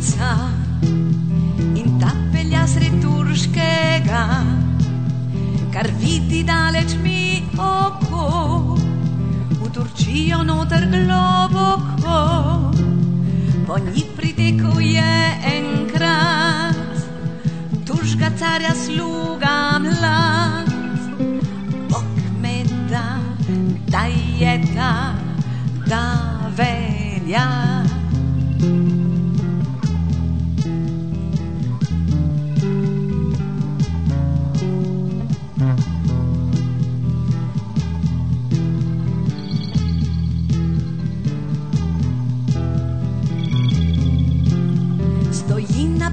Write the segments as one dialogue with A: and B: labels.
A: Stezičica in ta pelja sred turškega, kar vidi daleč mi oko, v Turčijo noter globoko, po njih pritekel je enkrat, turška carja sluga mlad, Bog me da, da je ta, da velja. Stoji na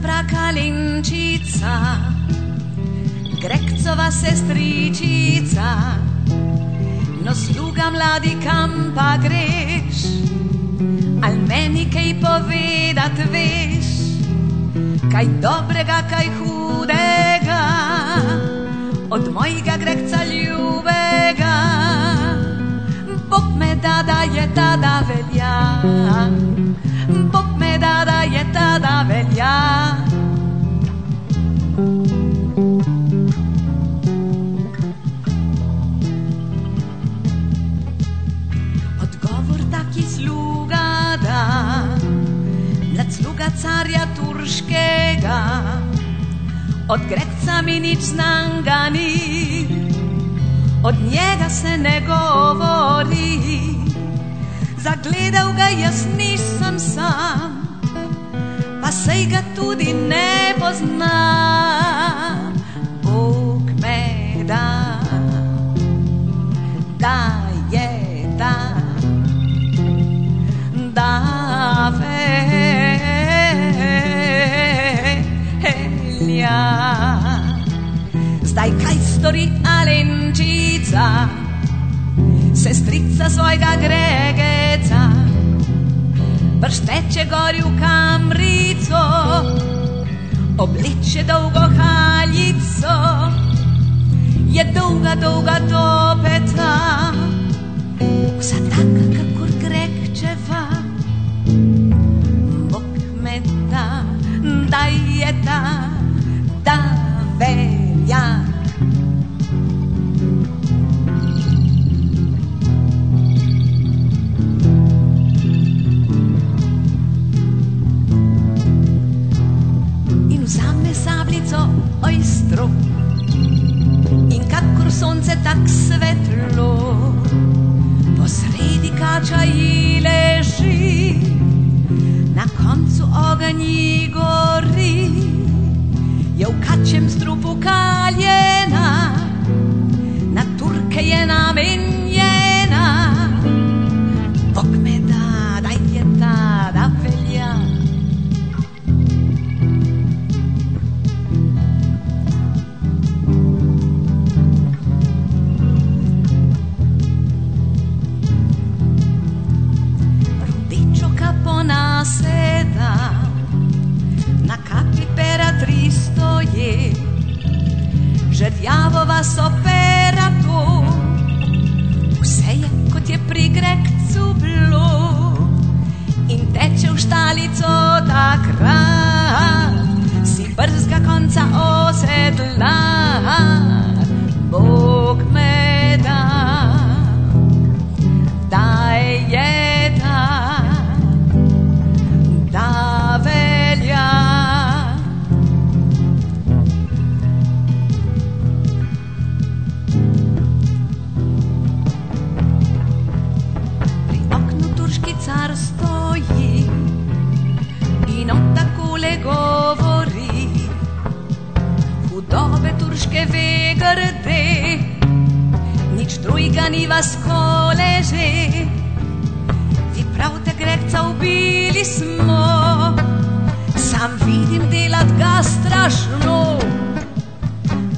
A: praka lenčica, grekcova sestričica, no sluga mladi kam pa greš, al meni kaj povedat veš, kaj dobrega, kaj hudega, od mojega grekca ljubega. Bog me da, da je ta, da velja. Bog carja turškega, od grekca mi nič znanga ni, od njega se ne govori. Zagledal ga jaz nisem sam, pa sej ga tudi ne poznam. Alenčica? sestrica svojega gregeca, bršteče gori v kamrico, obleče dolgo haljico, je dolga, dolga topeta, vsa taka, kakor grekčeva. Bog me da, da je ta, sablico ojstro. In kakor sonce tak svetlo, posredi kača ji leži, na koncu ogenj ji gori, hudobe turške ve grde nič drugega ni vas koleže. Vi pravite, grekca ubili smo, sam vidim delat ga strašno.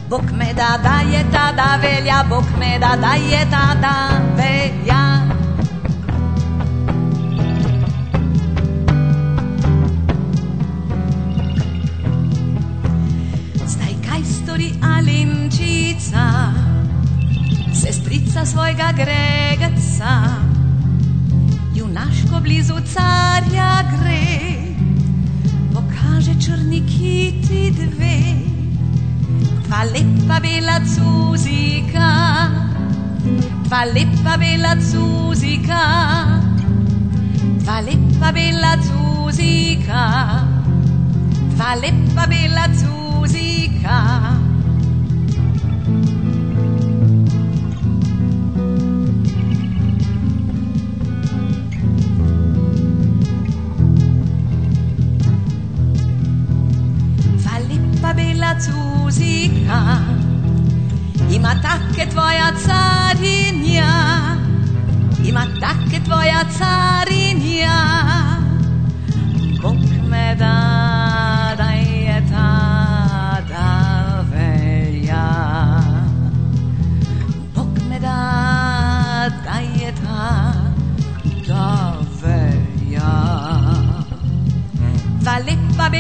A: Bog me da, da je ta, da velja, Bog me da, da je ta, da velja. Zdaj kaj stori Alenčica? sestrica svojega gregeca, junaško blizu carja črniki dve, dva lepa bela cuzika, dva lepa bela cuzika, dva lepa bela cuzika, dva lepa bela cuzika. bocca. Fallippa bella zusica, ima takke tvoja carinja, ima takke tvoja carinja.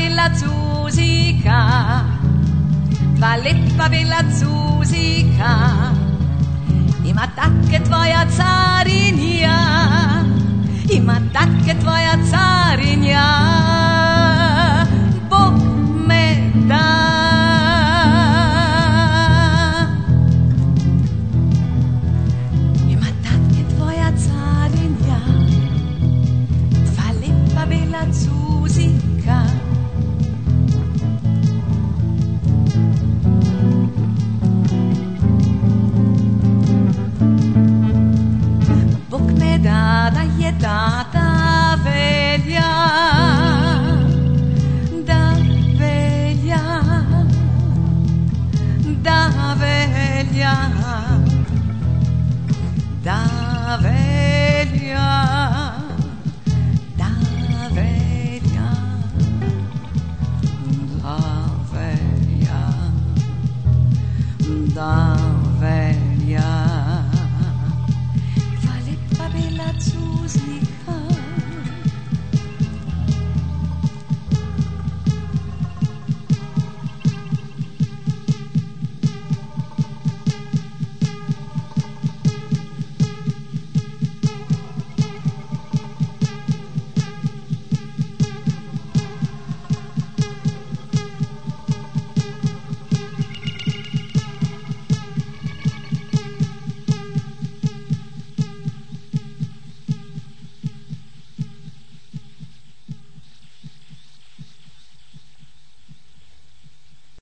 A: Bella Zuzika, va leppa bella Zuzika, ima takie twoja carinia, ima takie twoja carinia, planeta.